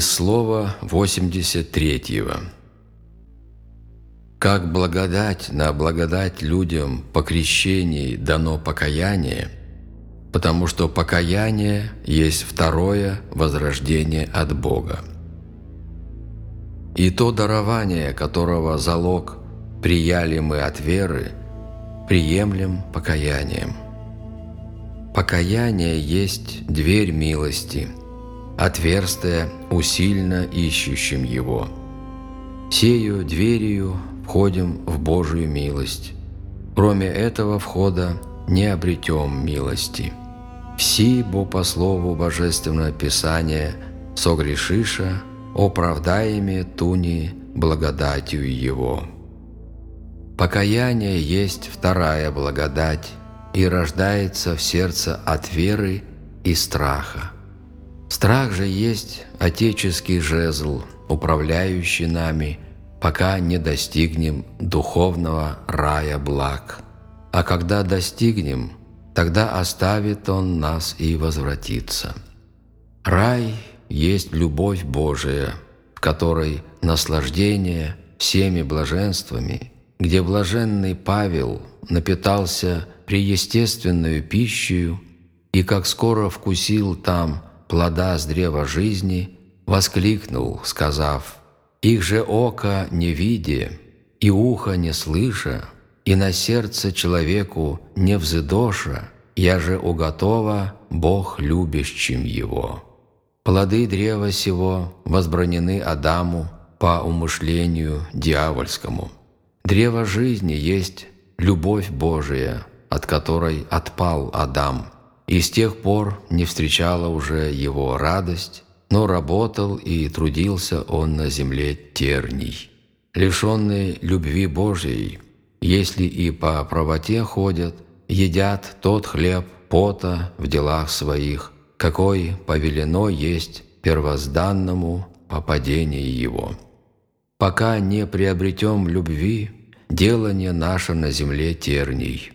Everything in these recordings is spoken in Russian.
Из слова 83. Как благодать на благодать людям по крещении дано покаяние, потому что покаяние есть второе возрождение от Бога. И то дарование, которого залог прияли мы от веры, приемлем покаянием. Покаяние есть дверь милости, отверстие усильно ищущим его. Сею дверью входим в Божию милость. Кроме этого входа не обретем милости. Все, бо по слову Божественного Писания согрешиша, оправдаеми туни благодатью Его. Покаяние есть вторая благодать и рождается в сердце от веры и страха. Страх же есть отеческий жезл, управляющий нами – пока не достигнем духовного рая благ. А когда достигнем, тогда оставит Он нас и возвратится. Рай есть любовь Божия, в которой наслаждение всеми блаженствами, где блаженный Павел напитался преестественную пищей и, как скоро вкусил там плода с древа жизни, воскликнул, сказав – их же око не видя, и ухо не слыша, и на сердце человеку не взыдоша, я же уготова Бог любящим его. Плоды древа сего возбранены Адаму по умышлению дьявольскому. Древо жизни есть любовь Божия, от которой отпал Адам, и с тех пор не встречала уже его радость, но работал и трудился он на земле терний. Лишенные любви Божией, если и по правоте ходят, едят тот хлеб пота в делах своих, какой повелено есть первозданному по падении его. Пока не приобретем любви, делание наше на земле терний.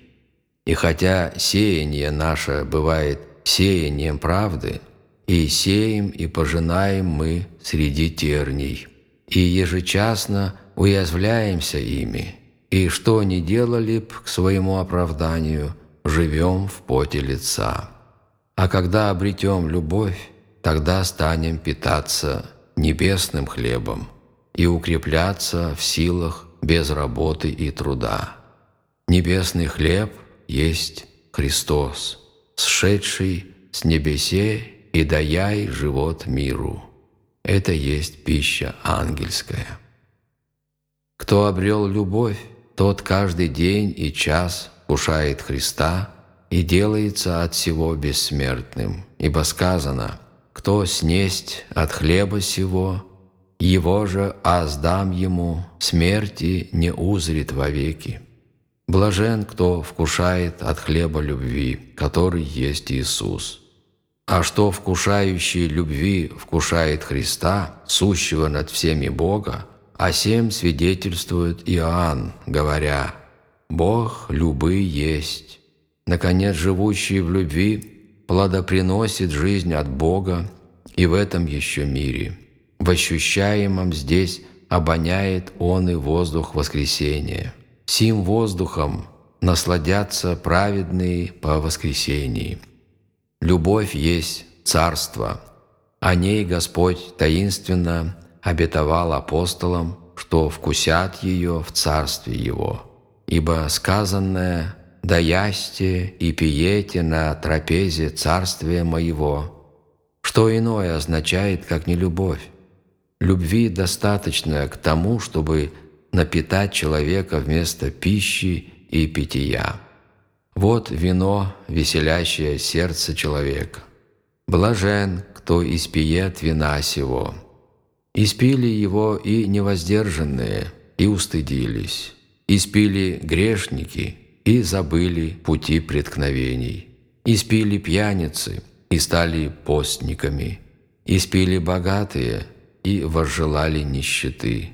И хотя сеяние наше бывает сеянием правды – и сеем и пожинаем мы среди терней, и ежечасно уязвляемся ими, и что ни делали б к своему оправданию, живем в поте лица. А когда обретем любовь, тогда станем питаться небесным хлебом и укрепляться в силах без работы и труда. Небесный хлеб есть Христос, сшедший с небесей и даяй живот миру. Это есть пища ангельская. Кто обрел любовь, тот каждый день и час кушает Христа и делается от всего бессмертным, ибо сказано, кто снесть от хлеба сего, его же аздам ему, смерти не узрит вовеки. Блажен, кто вкушает от хлеба любви, который есть Иисус. А что вкушающий любви вкушает Христа, сущего над всеми Бога, о сем свидетельствует Иоанн, говоря, «Бог любы есть». Наконец, живущий в любви плодоприносит жизнь от Бога и в этом еще мире. В ощущаемом здесь обоняет он и воздух воскресения. Сим воздухом насладятся праведные по воскресении. Любовь есть царство. О ней Господь таинственно обетовал апостолам, что вкусят ее в царстве Его. Ибо сказанное «Да ясте и пиете на трапезе царствия моего», что иное означает, как не любовь. Любви достаточно к тому, чтобы напитать человека вместо пищи и питья. Вот вино, веселящее сердце человека. Блажен, кто испиет вина сего. Испили его и невоздержанные, и устыдились. Испили грешники и забыли пути преткновений. Испили пьяницы и стали постниками. Испили богатые и возжелали нищеты.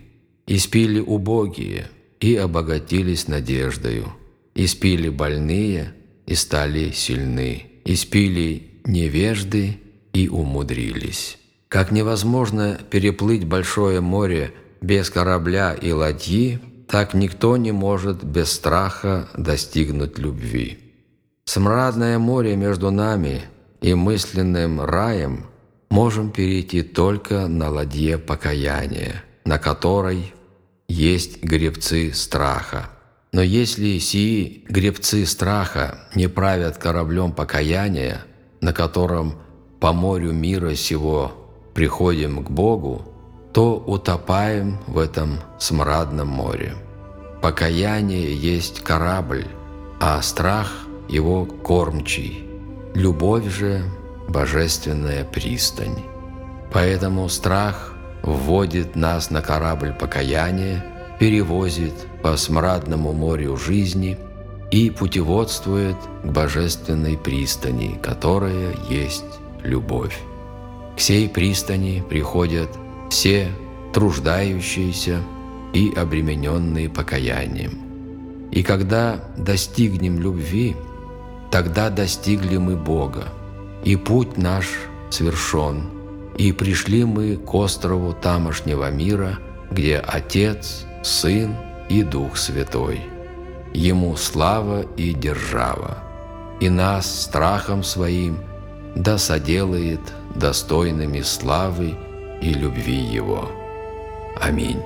Испили убогие и обогатились надеждою испили больные и стали сильны, испили невежды и умудрились. Как невозможно переплыть большое море без корабля и ладьи, так никто не может без страха достигнуть любви. Смрадное море между нами и мысленным раем можем перейти только на ладье покаяния, на которой есть гребцы страха. Но если сии гребцы страха не правят кораблем покаяния, на котором по морю мира сего приходим к Богу, то утопаем в этом смрадном море. Покаяние есть корабль, а страх – его кормчий. Любовь же – божественная пристань. Поэтому страх вводит нас на корабль покаяния, перевозит по смрадному морю жизни и путеводствует к божественной пристани, которая есть любовь. К сей пристани приходят все труждающиеся и обремененные покаянием. И когда достигнем любви, тогда достигли мы Бога, и путь наш свершен, и пришли мы к острову тамошнего мира, где Отец, Сын и Дух Святой. Ему слава и держава, и нас страхом своим да соделает достойными славы и любви Его. Аминь.